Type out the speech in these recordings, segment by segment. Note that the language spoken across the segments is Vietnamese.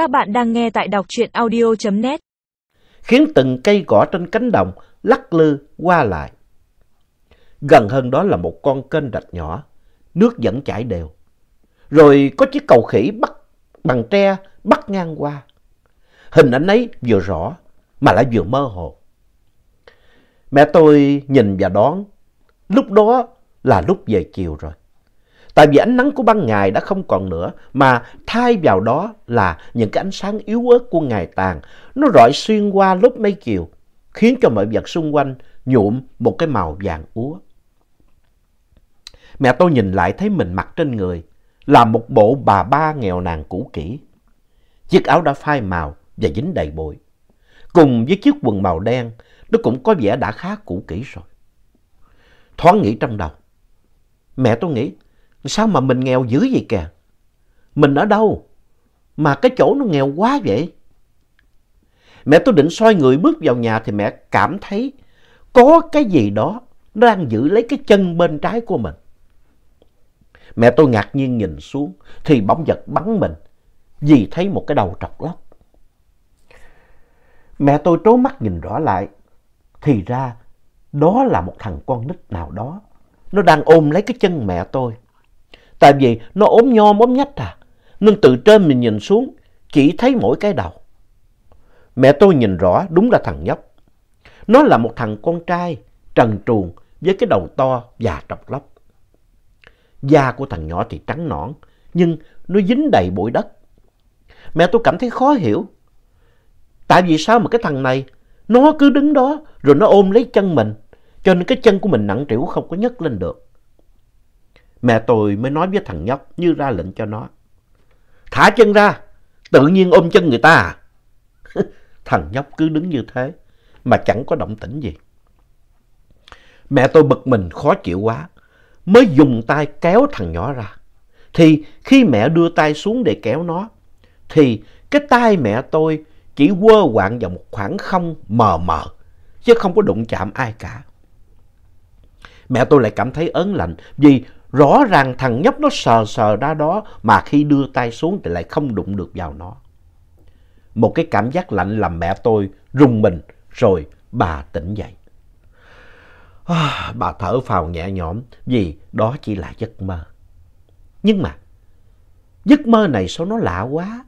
Các bạn đang nghe tại đọc truyện audio.net khiến từng cây cỏ trên cánh đồng lắc lư qua lại. Gần hơn đó là một con kênh rạch nhỏ, nước vẫn chảy đều. Rồi có chiếc cầu khỉ bắt bằng tre bắt ngang qua. Hình ảnh ấy vừa rõ mà lại vừa mơ hồ. Mẹ tôi nhìn và đón, lúc đó là lúc về chiều rồi. Tại vì ánh nắng của ban ngày đã không còn nữa mà thay vào đó là những cái ánh sáng yếu ớt của ngày tàn. Nó rọi xuyên qua lúc mấy chiều khiến cho mọi vật xung quanh nhuộm một cái màu vàng úa. Mẹ tôi nhìn lại thấy mình mặc trên người là một bộ bà ba nghèo nàn cũ kỹ. Chiếc áo đã phai màu và dính đầy bụi. Cùng với chiếc quần màu đen, nó cũng có vẻ đã khá cũ kỹ rồi. Thoáng nghĩ trong đầu. Mẹ tôi nghĩ, sao mà mình nghèo dữ vậy kìa? Mình ở đâu? Mà cái chỗ nó nghèo quá vậy? Mẹ tôi định xoay người bước vào nhà thì mẹ cảm thấy có cái gì đó nó đang giữ lấy cái chân bên trái của mình. Mẹ tôi ngạc nhiên nhìn xuống thì bóng giật bắn mình vì thấy một cái đầu trọc lóc. Mẹ tôi trố mắt nhìn rõ lại thì ra đó là một thằng con nít nào đó. Nó đang ôm lấy cái chân mẹ tôi. Tại vì nó ốm nhom ốm nhách à. Nên từ trên mình nhìn xuống, chỉ thấy mỗi cái đầu. Mẹ tôi nhìn rõ đúng là thằng nhóc. Nó là một thằng con trai, trần truồng với cái đầu to và trọc lóc. Da của thằng nhỏ thì trắng nõn, nhưng nó dính đầy bụi đất. Mẹ tôi cảm thấy khó hiểu. Tại vì sao mà cái thằng này, nó cứ đứng đó rồi nó ôm lấy chân mình, cho nên cái chân của mình nặng trĩu không có nhấc lên được. Mẹ tôi mới nói với thằng nhóc như ra lệnh cho nó. Thả chân ra, tự nhiên ôm chân người ta à? thằng nhóc cứ đứng như thế mà chẳng có động tĩnh gì. Mẹ tôi bực mình khó chịu quá, mới dùng tay kéo thằng nhỏ ra. Thì khi mẹ đưa tay xuống để kéo nó, thì cái tay mẹ tôi chỉ quơ quạng vào một khoảng không mờ mờ, chứ không có đụng chạm ai cả. Mẹ tôi lại cảm thấy ớn lạnh vì rõ ràng thằng nhóc nó sờ sờ ra đó mà khi đưa tay xuống thì lại không đụng được vào nó. Một cái cảm giác lạnh làm mẹ tôi rùng mình rồi bà tỉnh dậy. À, bà thở phào nhẹ nhõm vì đó chỉ là giấc mơ. Nhưng mà giấc mơ này sao nó lạ quá.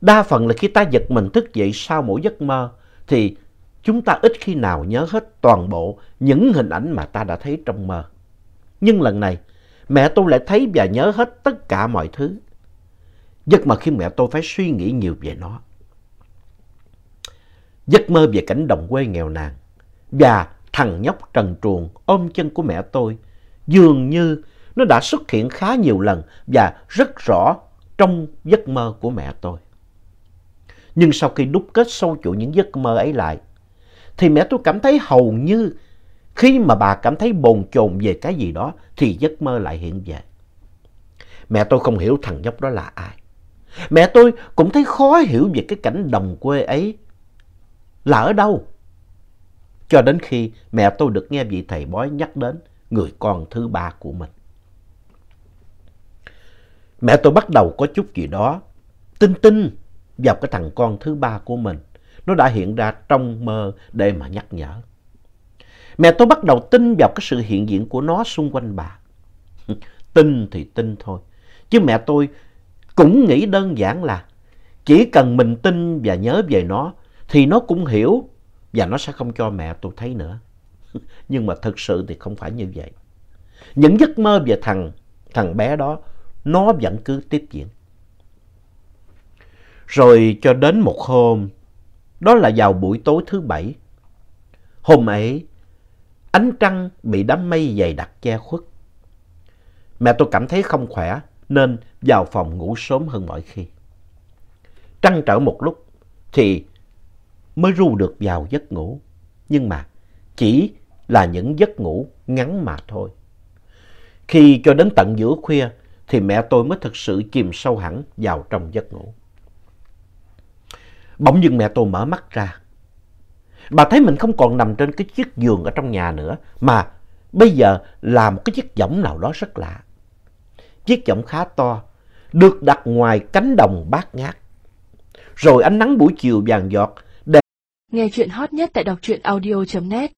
Đa phần là khi ta giật mình thức dậy sau mỗi giấc mơ thì chúng ta ít khi nào nhớ hết toàn bộ những hình ảnh mà ta đã thấy trong mơ. Nhưng lần này mẹ tôi lại thấy và nhớ hết tất cả mọi thứ. Giấc mơ khi mẹ tôi phải suy nghĩ nhiều về nó. Giấc mơ về cảnh đồng quê nghèo nàn và thằng nhóc trần truồng ôm chân của mẹ tôi dường như nó đã xuất hiện khá nhiều lần và rất rõ trong giấc mơ của mẹ tôi. Nhưng sau khi đúc kết sâu chuỗi những giấc mơ ấy lại, thì mẹ tôi cảm thấy hầu như khi mà bà cảm thấy bồn chồn về cái gì đó, thì giấc mơ lại hiện về. Mẹ tôi không hiểu thằng nhóc đó là ai. Mẹ tôi cũng thấy khó hiểu về cái cảnh đồng quê ấy là ở đâu. Cho đến khi mẹ tôi được nghe vị thầy bói nhắc đến người con thứ ba của mình. Mẹ tôi bắt đầu có chút gì đó tin tin vào cái thằng con thứ ba của mình. Nó đã hiện ra trong mơ để mà nhắc nhở. Mẹ tôi bắt đầu tin vào cái sự hiện diện của nó xung quanh bà. tin thì tin thôi. Chứ mẹ tôi cũng nghĩ đơn giản là chỉ cần mình tin và nhớ về nó thì nó cũng hiểu và nó sẽ không cho mẹ tôi thấy nữa. Nhưng mà thực sự thì không phải như vậy. Những giấc mơ về thằng, thằng bé đó nó vẫn cứ tiếp diễn. Rồi cho đến một hôm, đó là vào buổi tối thứ bảy. Hôm ấy, ánh trăng bị đám mây dày đặc che khuất. Mẹ tôi cảm thấy không khỏe, nên vào phòng ngủ sớm hơn mọi khi. Trăn trở một lúc thì mới ru được vào giấc ngủ. Nhưng mà chỉ là những giấc ngủ ngắn mà thôi. Khi cho đến tận giữa khuya thì mẹ tôi mới thực sự chìm sâu hẳn vào trong giấc ngủ. Bỗng dưng mẹ tôi mở mắt ra. Bà thấy mình không còn nằm trên cái chiếc giường ở trong nhà nữa, mà bây giờ là một cái chiếc võng nào đó rất lạ. Chiếc võng khá to, được đặt ngoài cánh đồng bát ngát. rồi ánh nắng buổi chiều vàng giọt để Nghe chuyện hot nhất tại đọc truyện audio.net